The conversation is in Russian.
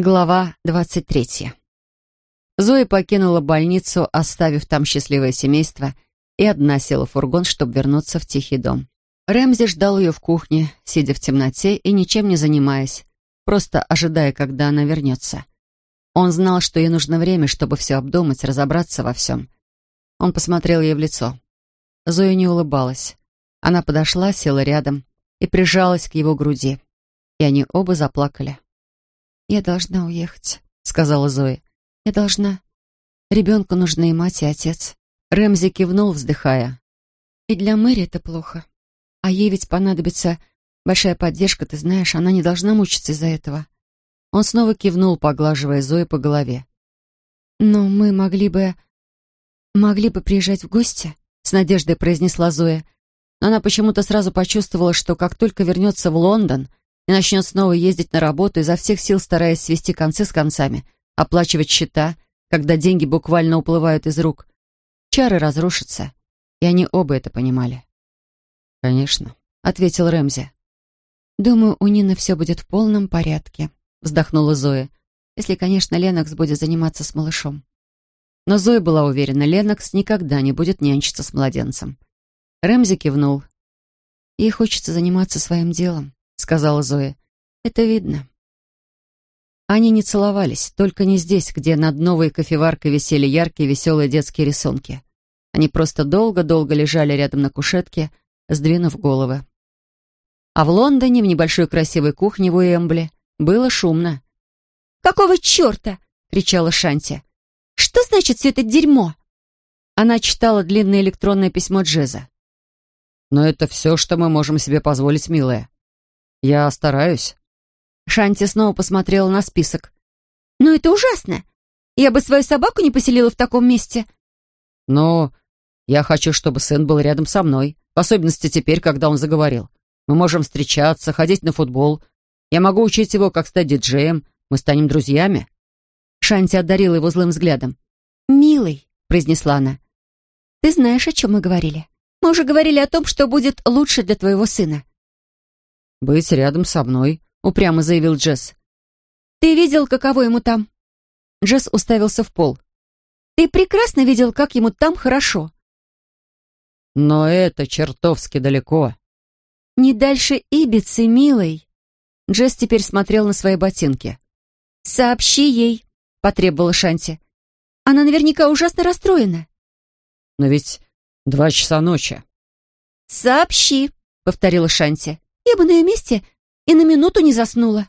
Глава двадцать третья. Зоя покинула больницу, оставив там счастливое семейство, и одна села в фургон, чтобы вернуться в тихий дом. Рэмзи ждал ее в кухне, сидя в темноте и ничем не занимаясь, просто ожидая, когда она вернется. Он знал, что ей нужно время, чтобы все обдумать, разобраться во всем. Он посмотрел ей в лицо. Зоя не улыбалась. Она подошла, села рядом и прижалась к его груди. И они оба заплакали. «Я должна уехать», — сказала Зоя. «Я должна. Ребенку нужны и мать, и отец». Рэмзи кивнул, вздыхая. «И для Мэри это плохо. А ей ведь понадобится большая поддержка, ты знаешь, она не должна мучиться из-за этого». Он снова кивнул, поглаживая Зои по голове. «Но мы могли бы... могли бы приезжать в гости», — с надеждой произнесла Зоя. Но она почему-то сразу почувствовала, что как только вернется в Лондон, и начнет снова ездить на работу, изо всех сил стараясь свести концы с концами, оплачивать счета, когда деньги буквально уплывают из рук. Чары разрушатся, и они оба это понимали. «Конечно», — ответил Рэмзи. «Думаю, у Нины все будет в полном порядке», — вздохнула Зоя. «Если, конечно, Ленокс будет заниматься с малышом». Но Зоя была уверена, Ленокс никогда не будет нянчиться с младенцем. Рэмзи кивнул. «Ей хочется заниматься своим делом», сказала Зоя. «Это видно». Они не целовались, только не здесь, где над новой кофеваркой висели яркие веселые детские рисунки. Они просто долго-долго лежали рядом на кушетке, сдвинув головы. А в Лондоне, в небольшой красивой кухне в Уэмбли, было шумно. «Какого черта?» — кричала Шанти. «Что значит все это дерьмо?» Она читала длинное электронное письмо Джеза. «Но это все, что мы можем себе позволить, милая. Я стараюсь». Шанти снова посмотрела на список. «Ну это ужасно! Я бы свою собаку не поселила в таком месте». «Но я хочу, чтобы сын был рядом со мной, в особенности теперь, когда он заговорил. Мы можем встречаться, ходить на футбол. Я могу учить его, как стать диджеем. Мы станем друзьями». Шанти одарила его злым взглядом. «Милый», — произнесла она, — «ты знаешь, о чем мы говорили? Мы уже говорили о том, что будет лучше для твоего сына. «Быть рядом со мной», — упрямо заявил Джесс. «Ты видел, каково ему там?» Джесс уставился в пол. «Ты прекрасно видел, как ему там хорошо». «Но это чертовски далеко». «Не дальше Ибицы, милый». Джесс теперь смотрел на свои ботинки. «Сообщи ей», — потребовала Шанти. «Она наверняка ужасно расстроена». «Но ведь два часа ночи». «Сообщи», — повторила Шанти. Я бы на ее месте и на минуту не заснула.